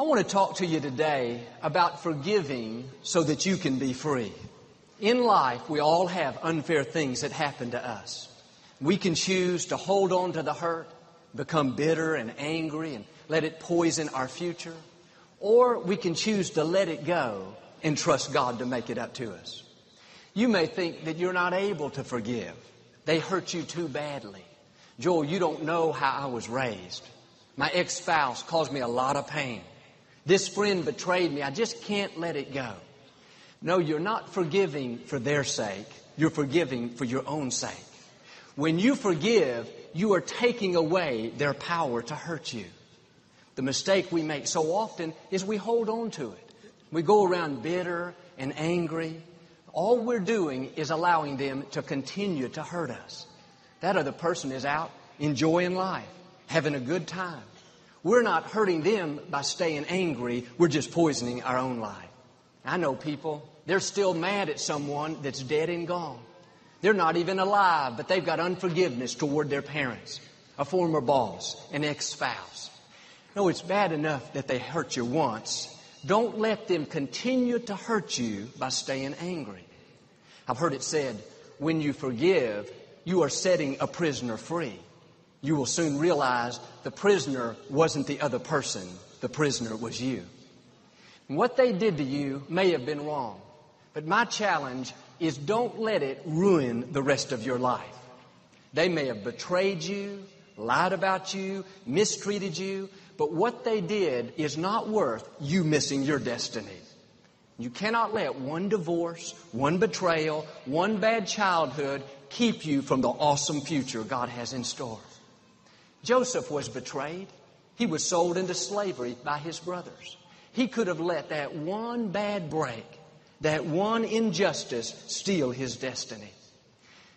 I want to talk to you today about forgiving so that you can be free. In life, we all have unfair things that happen to us. We can choose to hold on to the hurt, become bitter and angry, and let it poison our future. Or we can choose to let it go and trust God to make it up to us. You may think that you're not able to forgive. They hurt you too badly. Joel, you don't know how I was raised. My ex-spouse caused me a lot of pain. This friend betrayed me. I just can't let it go. No, you're not forgiving for their sake. You're forgiving for your own sake. When you forgive, you are taking away their power to hurt you. The mistake we make so often is we hold on to it. We go around bitter and angry. All we're doing is allowing them to continue to hurt us. That other person is out enjoying life, having a good time. We're not hurting them by staying angry. We're just poisoning our own life. I know people, they're still mad at someone that's dead and gone. They're not even alive, but they've got unforgiveness toward their parents, a former boss, an ex-spouse. No, it's bad enough that they hurt you once. Don't let them continue to hurt you by staying angry. I've heard it said, when you forgive, you are setting a prisoner free you will soon realize the prisoner wasn't the other person. The prisoner was you. what they did to you may have been wrong. But my challenge is don't let it ruin the rest of your life. They may have betrayed you, lied about you, mistreated you, but what they did is not worth you missing your destiny. You cannot let one divorce, one betrayal, one bad childhood keep you from the awesome future God has in store. Joseph was betrayed. He was sold into slavery by his brothers. He could have let that one bad break, that one injustice steal his destiny.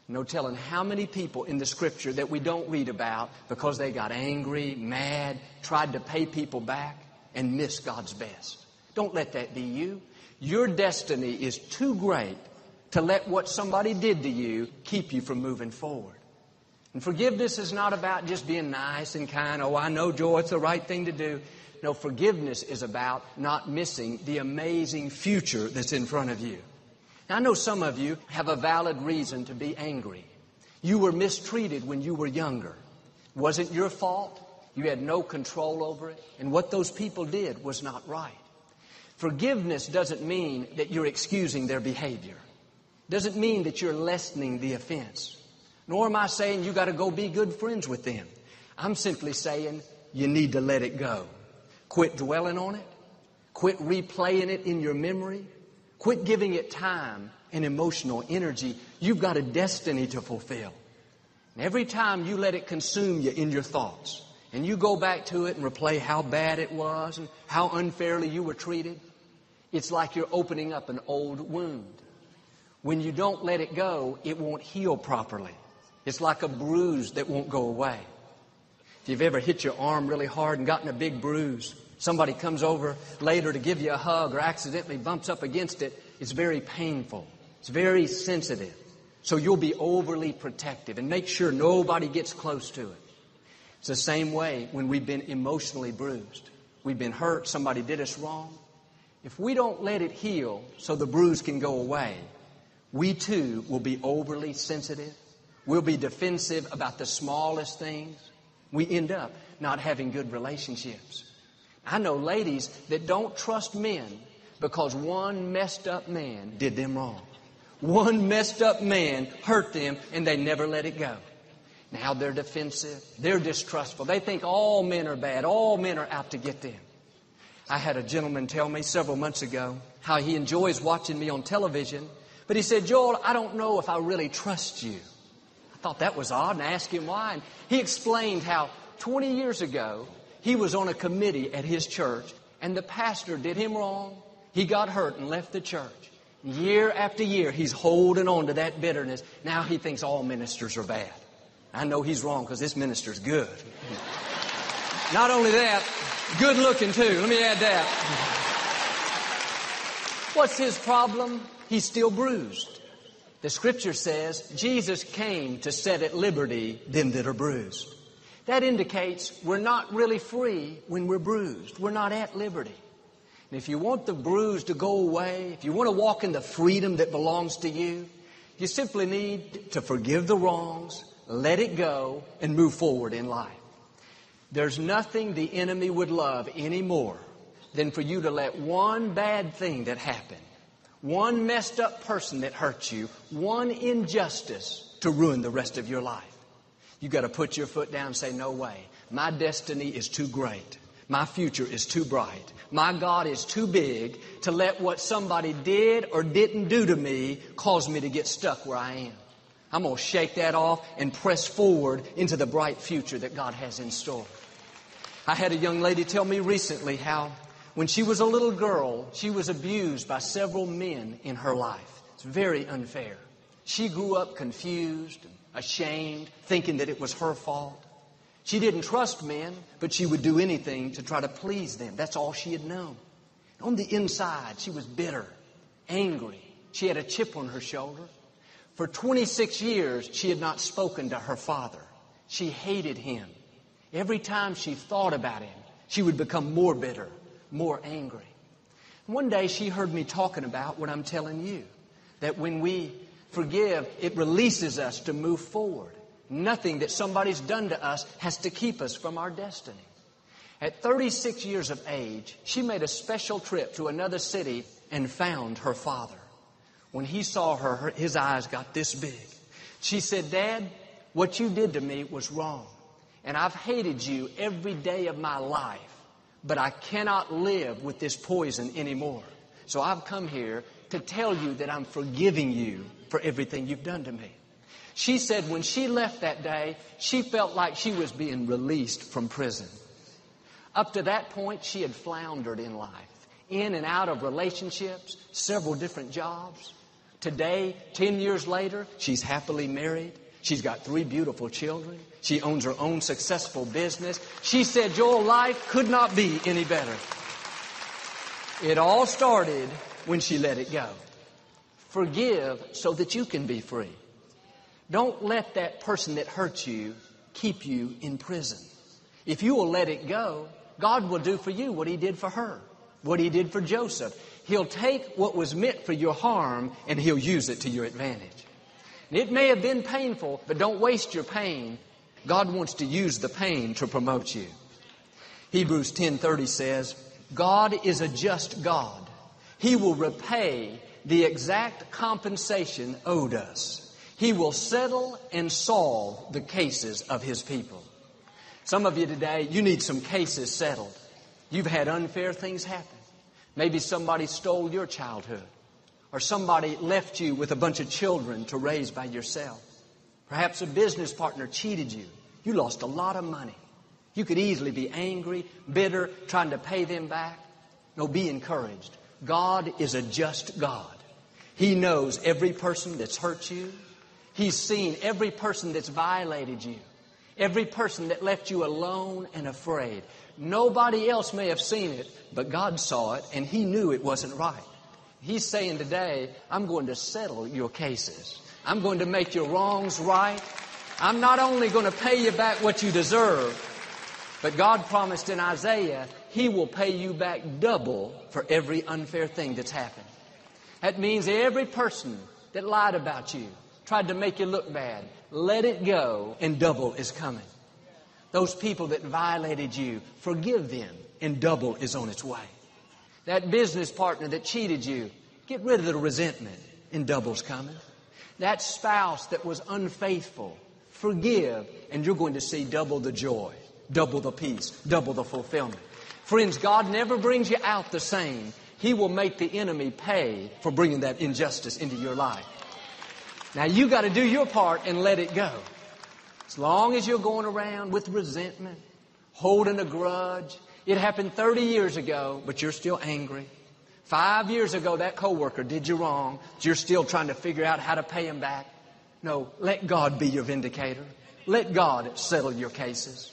No telling how many people in the scripture that we don't read about because they got angry, mad, tried to pay people back, and missed God's best. Don't let that be you. Your destiny is too great to let what somebody did to you keep you from moving forward. And forgiveness is not about just being nice and kind. Oh, I know, Joel, it's the right thing to do. No, forgiveness is about not missing the amazing future that's in front of you. Now, I know some of you have a valid reason to be angry. You were mistreated when you were younger. Wasn't your fault. You had no control over it. And what those people did was not right. Forgiveness doesn't mean that you're excusing their behavior. Doesn't mean that you're lessening the offense. Nor am I saying you got to go be good friends with them. I'm simply saying you need to let it go. Quit dwelling on it. Quit replaying it in your memory. Quit giving it time and emotional energy. You've got a destiny to fulfill. And every time you let it consume you in your thoughts, and you go back to it and replay how bad it was and how unfairly you were treated, it's like you're opening up an old wound. When you don't let it go, it won't heal properly. It's like a bruise that won't go away. If you've ever hit your arm really hard and gotten a big bruise, somebody comes over later to give you a hug or accidentally bumps up against it, it's very painful. It's very sensitive. So you'll be overly protective and make sure nobody gets close to it. It's the same way when we've been emotionally bruised. We've been hurt, somebody did us wrong. If we don't let it heal so the bruise can go away, we too will be overly sensitive We'll be defensive about the smallest things. We end up not having good relationships. I know ladies that don't trust men because one messed up man did them wrong. One messed up man hurt them and they never let it go. Now they're defensive. They're distrustful. They think all men are bad. All men are out to get them. I had a gentleman tell me several months ago how he enjoys watching me on television, but he said, Joel, I don't know if I really trust you thought that was odd and asked him why. And he explained how 20 years ago he was on a committee at his church and the pastor did him wrong. He got hurt and left the church. Year after year, he's holding on to that bitterness. Now he thinks all ministers are bad. I know he's wrong because this minister's good. Not only that, good looking too. Let me add that. What's his problem? He's still bruised. The scripture says Jesus came to set at liberty them that are bruised. That indicates we're not really free when we're bruised. We're not at liberty. And if you want the bruise to go away, if you want to walk in the freedom that belongs to you, you simply need to forgive the wrongs, let it go, and move forward in life. There's nothing the enemy would love any more than for you to let one bad thing that happened, one messed up person that hurts you, one injustice to ruin the rest of your life. You got to put your foot down and say, no way. My destiny is too great. My future is too bright. My God is too big to let what somebody did or didn't do to me cause me to get stuck where I am. I'm going to shake that off and press forward into the bright future that God has in store. I had a young lady tell me recently how when she was a little girl, she was abused by several men in her life. It's very unfair. She grew up confused and ashamed, thinking that it was her fault. She didn't trust men, but she would do anything to try to please them. That's all she had known. On the inside, she was bitter, angry. She had a chip on her shoulder. For 26 years, she had not spoken to her father. She hated him. Every time she thought about him, she would become more bitter, more angry. One day she heard me talking about what I'm telling you. That when we forgive, it releases us to move forward. Nothing that somebody's done to us has to keep us from our destiny. At 36 years of age, she made a special trip to another city and found her father. When he saw her, his eyes got this big. She said, Dad, what you did to me was wrong. And I've hated you every day of my life, but I cannot live with this poison anymore. So I've come here to tell you that I'm forgiving you for everything you've done to me. She said when she left that day, she felt like she was being released from prison. Up to that point, she had floundered in life, in and out of relationships, several different jobs. Today, 10 years later, she's happily married. She's got three beautiful children. She owns her own successful business. She said, Your life could not be any better. It all started when she let it go. Forgive so that you can be free. Don't let that person that hurt you keep you in prison. If you will let it go, God will do for you what He did for her, what He did for Joseph. He'll take what was meant for your harm and He'll use it to your advantage. And it may have been painful, but don't waste your pain. God wants to use the pain to promote you. Hebrews 10:30 says, God is a just God. He will repay the exact compensation owed us. He will settle and solve the cases of His people. Some of you today, you need some cases settled. You've had unfair things happen. Maybe somebody stole your childhood, or somebody left you with a bunch of children to raise by yourself. Perhaps a business partner cheated you. You lost a lot of money. You could easily be angry, bitter, trying to pay them back. No, be encouraged. God is a just God. He knows every person that's hurt you. He's seen every person that's violated you, every person that left you alone and afraid. Nobody else may have seen it, but God saw it and He knew it wasn't right. He's saying today, I'm going to settle your cases. I'm going to make your wrongs right. I'm not only going to pay you back what you deserve, but God promised in Isaiah, He will pay you back double for every unfair thing that's happened. That means every person that lied about you, tried to make you look bad. Let it go and double is coming. Those people that violated you, forgive them and double is on its way. That business partner that cheated you, get rid of the resentment and double's coming. That spouse that was unfaithful, forgive and you're going to see double the joy, double the peace, double the fulfillment. Friends, God never brings you out the same. He will make the enemy pay for bringing that injustice into your life. Now you got to do your part and let it go. As long as you're going around with resentment, holding a grudge, it happened 30 years ago, but you're still angry. Five years ago, that coworker did you wrong, you're still trying to figure out how to pay him back. No, let God be your vindicator. Let God settle your cases.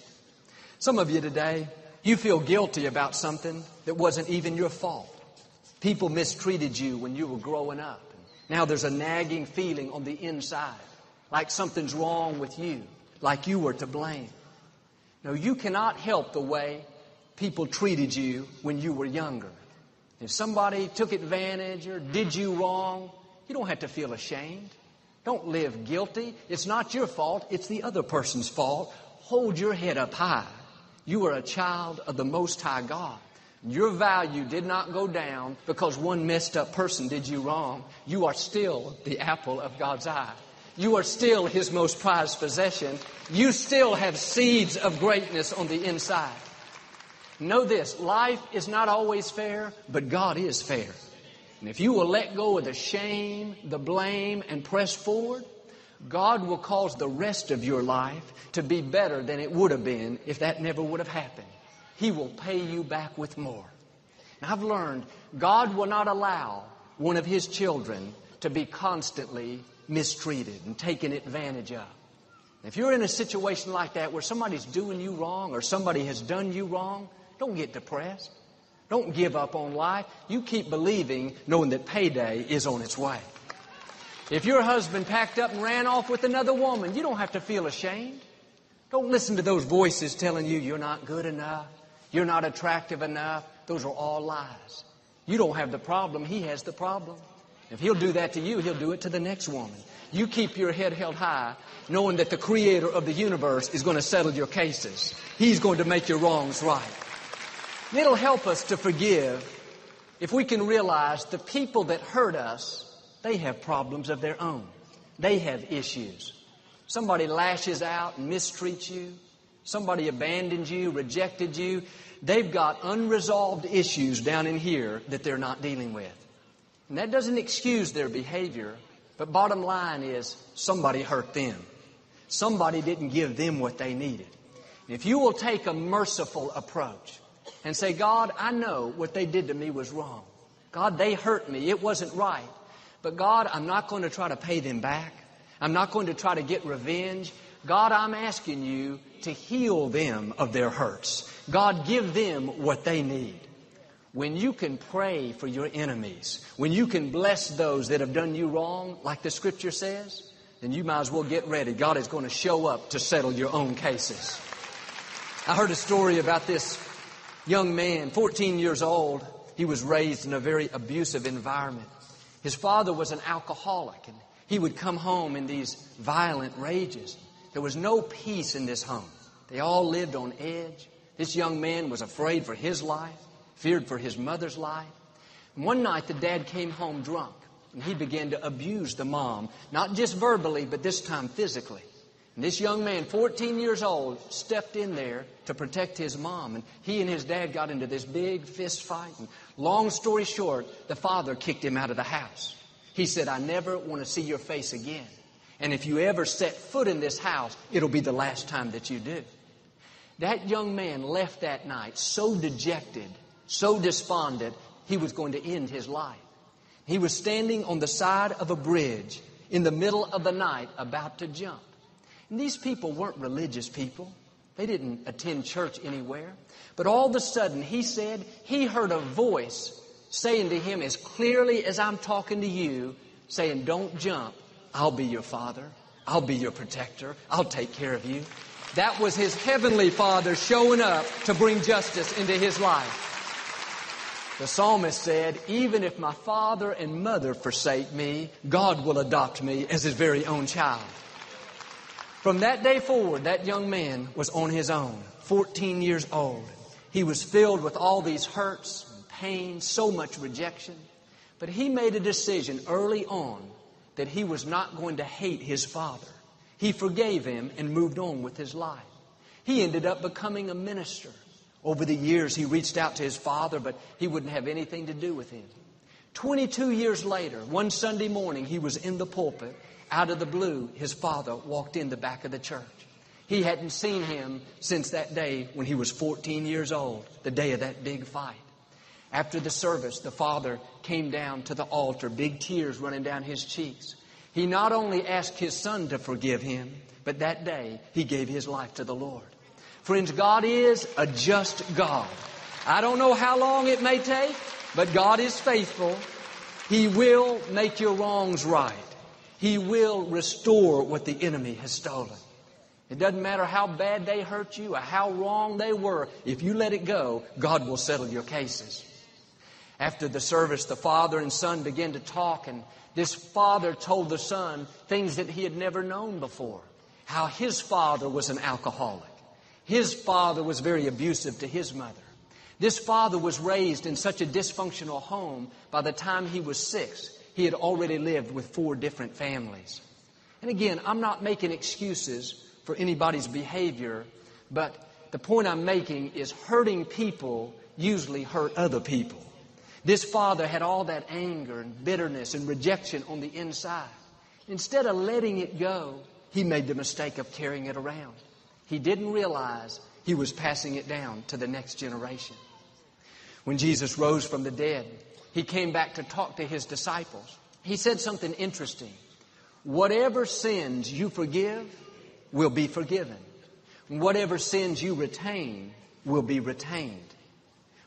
Some of you today, you feel guilty about something that wasn't even your fault. People mistreated you when you were growing up. Now there's a nagging feeling on the inside, like something's wrong with you, like you were to blame. No, you cannot help the way people treated you when you were younger. If somebody took advantage or did you wrong, you don't have to feel ashamed. Don't live guilty. It's not your fault, it's the other person's fault. Hold your head up high. You are a child of the Most High God. Your value did not go down because one messed up person did you wrong. You are still the apple of God's eye. You are still His most prized possession. You still have seeds of greatness on the inside. Know this, life is not always fair, but God is fair. And if you will let go of the shame, the blame, and press forward, God will cause the rest of your life to be better than it would have been if that never would have happened. He will pay you back with more. And I've learned God will not allow one of His children to be constantly mistreated and taken advantage of. If you're in a situation like that where somebody's doing you wrong or somebody has done you wrong, don't get depressed. Don't give up on life. You keep believing, knowing that payday is on its way. If your husband packed up and ran off with another woman, you don't have to feel ashamed. Don't listen to those voices telling you you're not good enough, you're not attractive enough. Those are all lies. You don't have the problem, he has the problem. If he'll do that to you, he'll do it to the next woman. You keep your head held high, knowing that the creator of the universe is going to settle your cases. He's going to make your wrongs right. It'll help us to forgive if we can realize the people that hurt us, they have problems of their own. They have issues. Somebody lashes out and mistreats you. Somebody abandoned you, rejected you. They've got unresolved issues down in here that they're not dealing with. And that doesn't excuse their behavior, but bottom line is somebody hurt them. Somebody didn't give them what they needed. And if you will take a merciful approach, and say, God, I know what they did to me was wrong. God, they hurt me. It wasn't right. But God, I'm not going to try to pay them back. I'm not going to try to get revenge. God, I'm asking you to heal them of their hurts. God, give them what they need. When you can pray for your enemies, when you can bless those that have done you wrong, like the scripture says, then you might as well get ready. God is going to show up to settle your own cases. I heard a story about this young man, 14 years old, he was raised in a very abusive environment. His father was an alcoholic and he would come home in these violent rages. There was no peace in this home. They all lived on edge. This young man was afraid for his life, feared for his mother's life. And one night the dad came home drunk and he began to abuse the mom, not just verbally, but this time physically. And this young man, 14 years old, stepped in there to protect his mom. And he and his dad got into this big fist fight. And long story short, the father kicked him out of the house. He said, I never want to see your face again. And if you ever set foot in this house, it'll be the last time that you do. That young man left that night so dejected, so despondent, he was going to end his life. He was standing on the side of a bridge in the middle of the night about to jump. And these people weren't religious people. They didn't attend church anywhere. But all of a sudden, he said he heard a voice saying to him as clearly as I'm talking to you, saying, Don't jump. I'll be your father. I'll be your protector. I'll take care of you. That was his heavenly father showing up to bring justice into his life. The psalmist said, Even if my father and mother forsake me, God will adopt me as his very own child. From that day forward, that young man was on his own, 14 years old. He was filled with all these hurts, pain, so much rejection. But he made a decision early on that he was not going to hate his father. He forgave him and moved on with his life. He ended up becoming a minister. Over the years, he reached out to his father, but he wouldn't have anything to do with him. 22 years later, one Sunday morning, he was in the pulpit out of the blue, his father walked in the back of the church. He hadn't seen him since that day when he was 14 years old, the day of that big fight. After the service, the father came down to the altar, big tears running down his cheeks. He not only asked his son to forgive him, but that day he gave his life to the Lord. Friends, God is a just God. I don't know how long it may take, but God is faithful. He will make your wrongs right. He will restore what the enemy has stolen. It doesn't matter how bad they hurt you or how wrong they were. If you let it go, God will settle your cases. After the service, the father and son began to talk, and this father told the son things that he had never known before. How his father was an alcoholic. His father was very abusive to his mother. This father was raised in such a dysfunctional home, by the time he was six, he had already lived with four different families. And again, I'm not making excuses for anybody's behavior, but the point I'm making is hurting people usually hurt other people. This father had all that anger and bitterness and rejection on the inside. Instead of letting it go, he made the mistake of carrying it around. He didn't realize he was passing it down to the next generation. When Jesus rose from the dead, he came back to talk to his disciples. He said something interesting. Whatever sins you forgive, will be forgiven. Whatever sins you retain will be retained.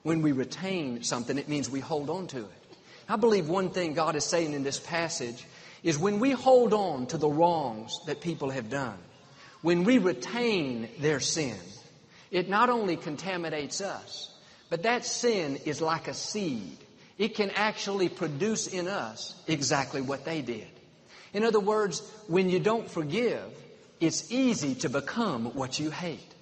When we retain something, it means we hold on to it. I believe one thing God is saying in this passage is when we hold on to the wrongs that people have done, when we retain their sin, it not only contaminates us, but that sin is like a seed. It can actually produce in us exactly what they did. In other words, when you don't forgive, it's easy to become what you hate.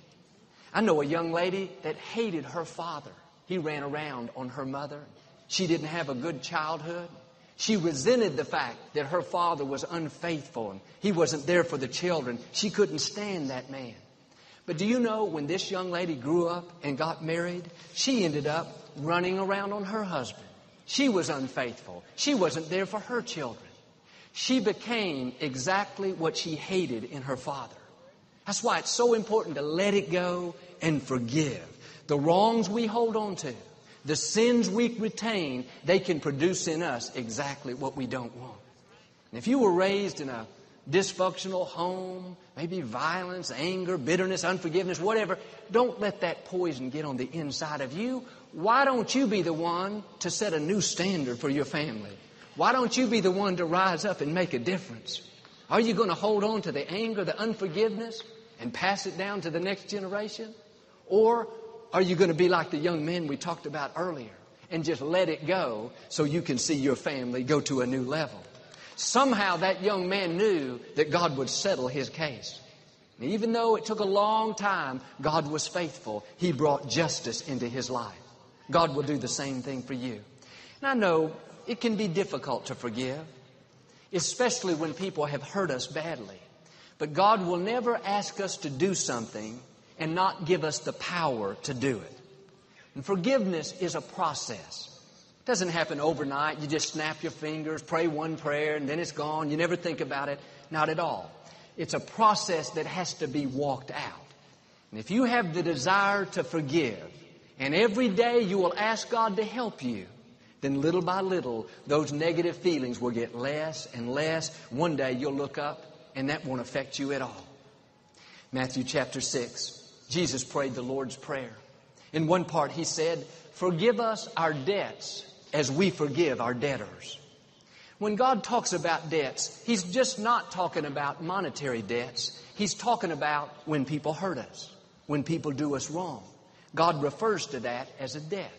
I know a young lady that hated her father. He ran around on her mother. She didn't have a good childhood. She resented the fact that her father was unfaithful and he wasn't there for the children. She couldn't stand that man. But do you know when this young lady grew up and got married, she ended up running around on her husband. She was unfaithful. She wasn't there for her children. She became exactly what she hated in her father. That's why it's so important to let it go and forgive. The wrongs we hold on to, the sins we retain, they can produce in us exactly what we don't want. And if you were raised in a dysfunctional home, maybe violence, anger, bitterness, unforgiveness, whatever, don't let that poison get on the inside of you. Why don't you be the one to set a new standard for your family? Why don't you be the one to rise up and make a difference? Are you going to hold on to the anger, the unforgiveness, and pass it down to the next generation? Or are you going to be like the young men we talked about earlier and just let it go so you can see your family go to a new level? Somehow that young man knew that God would settle his case. And even though it took a long time, God was faithful. He brought justice into his life. God will do the same thing for you. And I know it can be difficult to forgive, especially when people have hurt us badly. But God will never ask us to do something and not give us the power to do it. And forgiveness is a process. It doesn't happen overnight. You just snap your fingers, pray one prayer, and then it's gone. You never think about it. Not at all. It's a process that has to be walked out. And if you have the desire to forgive, and every day you will ask God to help you, then little by little, those negative feelings will get less and less. One day you'll look up and that won't affect you at all. Matthew chapter 6, Jesus prayed the Lord's Prayer. In one part, he said, Forgive us our debts as we forgive our debtors. When God talks about debts, He's just not talking about monetary debts. He's talking about when people hurt us, when people do us wrong. God refers to that as a debt.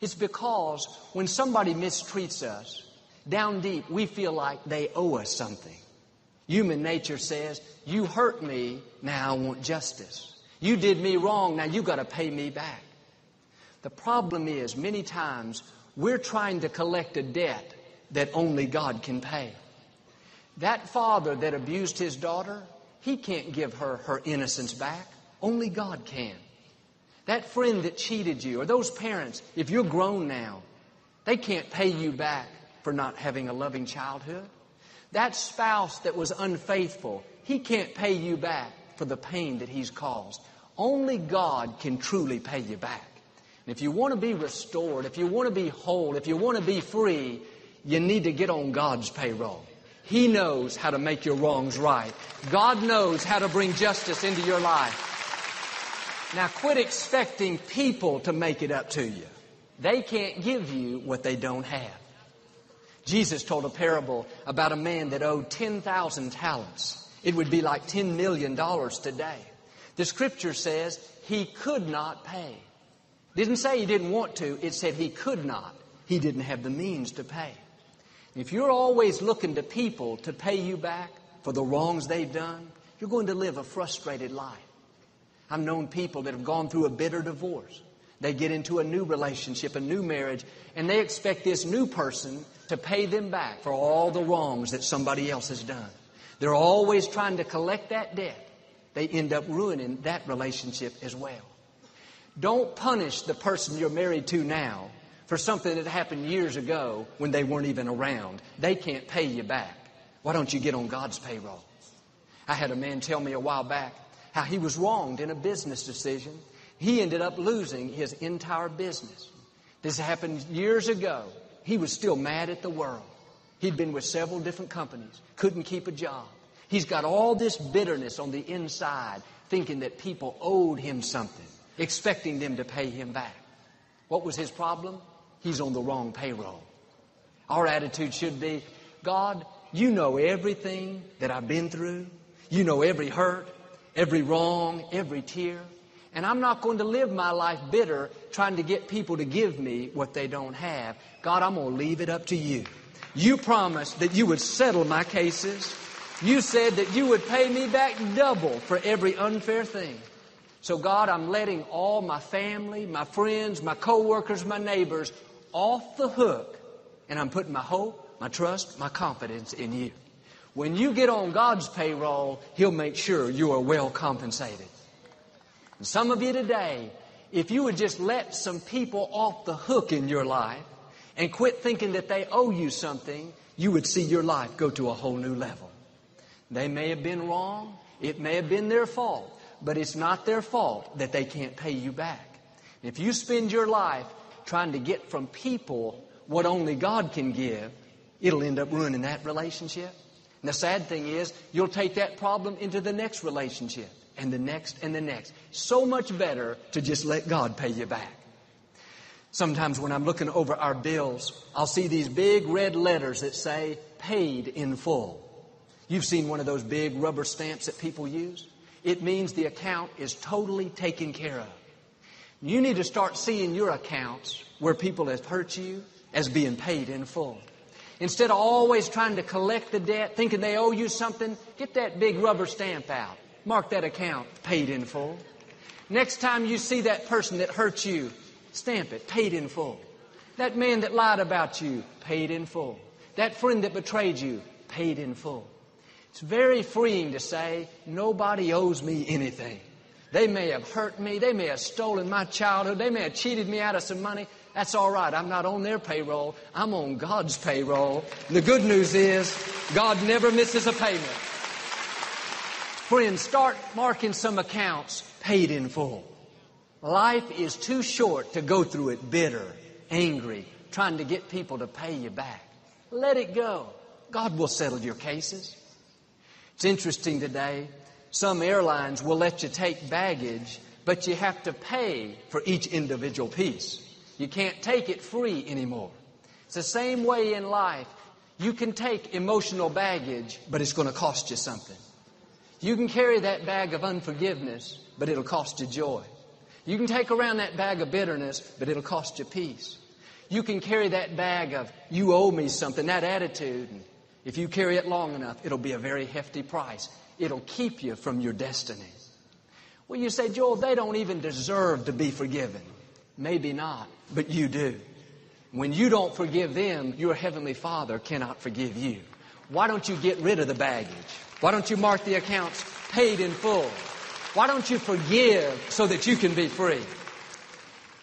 It's because when somebody mistreats us, down deep, we feel like they owe us something. Human nature says, You hurt me, now I want justice. You did me wrong, now you got to pay me back. The problem is, many times, we're trying to collect a debt that only God can pay. That father that abused his daughter, he can't give her her innocence back. Only God can. That friend that cheated you, or those parents, if you're grown now, they can't pay you back for not having a loving childhood. That spouse that was unfaithful, he can't pay you back for the pain that he's caused. Only God can truly pay you back. And if you want to be restored, if you want to be whole, if you want to be free, you need to get on God's payroll. He knows how to make your wrongs right. God knows how to bring justice into your life. Now quit expecting people to make it up to you. They can't give you what they don't have. Jesus told a parable about a man that owed 10,000 talents. It would be like $10 million today. The scripture says he could not pay. Didn't say he didn't want to, it said he could not. He didn't have the means to pay. If you're always looking to people to pay you back for the wrongs they've done, you're going to live a frustrated life. I've known people that have gone through a bitter divorce. They get into a new relationship, a new marriage, and they expect this new person to pay them back for all the wrongs that somebody else has done. They're always trying to collect that debt. They end up ruining that relationship as well. Don't punish the person you're married to now for something that happened years ago when they weren't even around. They can't pay you back. Why don't you get on God's payroll? I had a man tell me a while back how he was wronged in a business decision. He ended up losing his entire business. This happened years ago. He was still mad at the world. He'd been with several different companies, couldn't keep a job. He's got all this bitterness on the inside, thinking that people owed him something expecting them to pay him back. What was his problem? He's on the wrong payroll. Our attitude should be, God, you know everything that I've been through. You know every hurt, every wrong, every tear. And I'm not going to live my life bitter trying to get people to give me what they don't have. God, I'm going to leave it up to you. You promised that you would settle my cases. You said that you would pay me back double for every unfair thing. So God, I'm letting all my family, my friends, my coworkers, my neighbors off the hook. And I'm putting my hope, my trust, my confidence in you. When you get on God's payroll, He'll make sure you are well compensated. And some of you today, if you would just let some people off the hook in your life and quit thinking that they owe you something, you would see your life go to a whole new level. They may have been wrong. It may have been their fault but it's not their fault that they can't pay you back. If you spend your life trying to get from people what only God can give, it'll end up ruining that relationship. And the sad thing is, you'll take that problem into the next relationship and the next and the next. So much better to just let God pay you back. Sometimes when I'm looking over our bills, I'll see these big red letters that say paid in full. You've seen one of those big rubber stamps that people use? It means the account is totally taken care of. You need to start seeing your accounts where people have hurt you as being paid in full. Instead of always trying to collect the debt, thinking they owe you something, get that big rubber stamp out. Mark that account paid in full. Next time you see that person that hurt you, stamp it paid in full. That man that lied about you, paid in full. That friend that betrayed you, paid in full. It's very freeing to say, nobody owes me anything. They may have hurt me. They may have stolen my childhood. They may have cheated me out of some money. That's all right. I'm not on their payroll. I'm on God's payroll. The good news is God never misses a payment. Friends, start marking some accounts paid in full. Life is too short to go through it bitter, angry, trying to get people to pay you back. Let it go. God will settle your cases. It's interesting today. Some airlines will let you take baggage, but you have to pay for each individual piece. You can't take it free anymore. It's the same way in life. You can take emotional baggage, but it's going to cost you something. You can carry that bag of unforgiveness, but it'll cost you joy. You can take around that bag of bitterness, but it'll cost you peace. You can carry that bag of, you owe me something, that attitude, And if you carry it long enough, it'll be a very hefty price. It'll keep you from your destiny. Well, you say, Joel, they don't even deserve to be forgiven. Maybe not, but you do. When you don't forgive them, your Heavenly Father cannot forgive you. Why don't you get rid of the baggage? Why don't you mark the accounts paid in full? Why don't you forgive so that you can be free?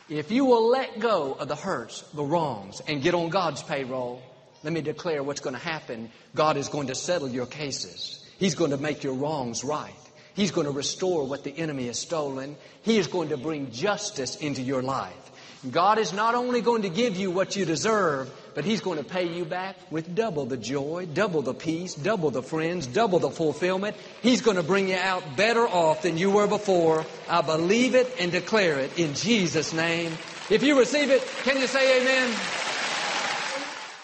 If you will let go of the hurts, the wrongs, and get on God's payroll, let me declare what's going to happen. God is going to settle your cases. He's going to make your wrongs right. He's going to restore what the enemy has stolen. He is going to bring justice into your life. God is not only going to give you what you deserve, but He's going to pay you back with double the joy, double the peace, double the friends, double the fulfillment. He's going to bring you out better off than you were before. I believe it and declare it in Jesus' name. If you receive it, can you say amen?